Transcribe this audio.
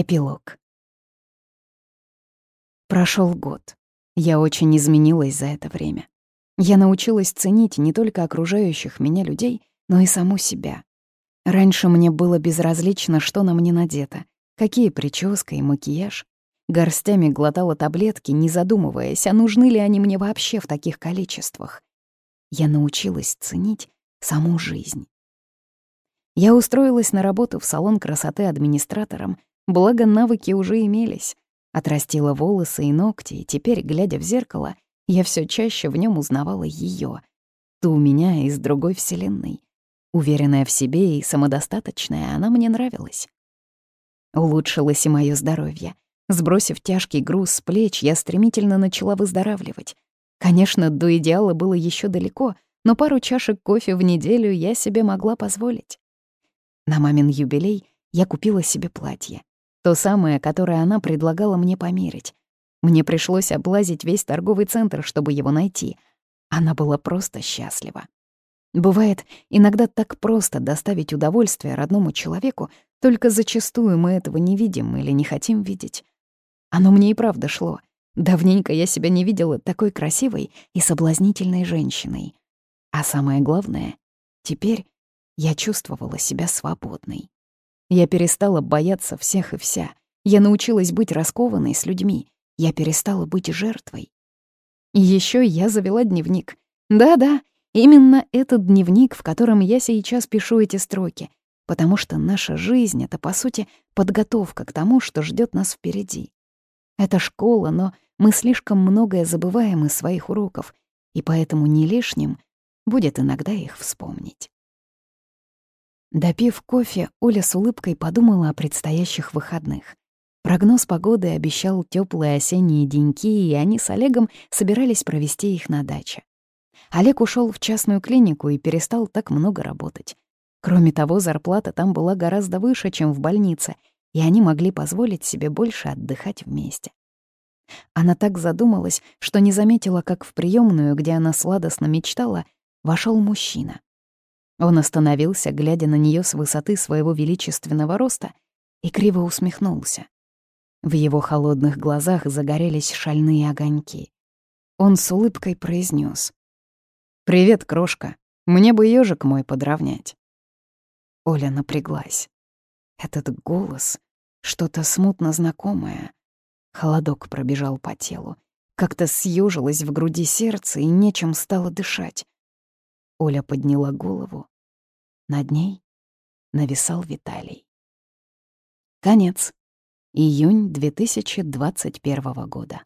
Эпилог. Прошел год. Я очень изменилась за это время. Я научилась ценить не только окружающих меня людей, но и саму себя. Раньше мне было безразлично, что на мне надето, какие прическа и макияж. Горстями глотала таблетки, не задумываясь, а нужны ли они мне вообще в таких количествах. Я научилась ценить саму жизнь. Я устроилась на работу в салон красоты администратором, благо навыки уже имелись. Отрастила волосы и ногти, и теперь, глядя в зеркало, я все чаще в нем узнавала ее, ту меня из другой вселенной. Уверенная в себе и самодостаточная, она мне нравилась. Улучшилось и мое здоровье. Сбросив тяжкий груз с плеч, я стремительно начала выздоравливать. Конечно, до идеала было еще далеко, но пару чашек кофе в неделю я себе могла позволить. На мамин юбилей я купила себе платье. То самое, которое она предлагала мне померить. Мне пришлось облазить весь торговый центр, чтобы его найти. Она была просто счастлива. Бывает, иногда так просто доставить удовольствие родному человеку, только зачастую мы этого не видим или не хотим видеть. Оно мне и правда шло. Давненько я себя не видела такой красивой и соблазнительной женщиной. А самое главное, теперь я чувствовала себя свободной. Я перестала бояться всех и вся. Я научилась быть раскованной с людьми. Я перестала быть жертвой. И еще я завела дневник. Да-да, именно этот дневник, в котором я сейчас пишу эти строки, потому что наша жизнь — это, по сути, подготовка к тому, что ждет нас впереди. Это школа, но мы слишком многое забываем из своих уроков, и поэтому не лишним будет иногда их вспомнить. Допив кофе, Оля с улыбкой подумала о предстоящих выходных. Прогноз погоды обещал теплые осенние деньки, и они с Олегом собирались провести их на даче. Олег ушел в частную клинику и перестал так много работать. Кроме того, зарплата там была гораздо выше, чем в больнице, и они могли позволить себе больше отдыхать вместе. Она так задумалась, что не заметила, как в приемную, где она сладостно мечтала, вошел мужчина. Он остановился, глядя на нее с высоты своего величественного роста, и криво усмехнулся. В его холодных глазах загорелись шальные огоньки. Он с улыбкой произнес: «Привет, крошка. Мне бы ежик мой подровнять». Оля напряглась. Этот голос, что-то смутно знакомое. Холодок пробежал по телу. Как-то съежилось в груди сердце и нечем стало дышать. Оля подняла голову. Над ней нависал Виталий. Конец. Июнь 2021 года.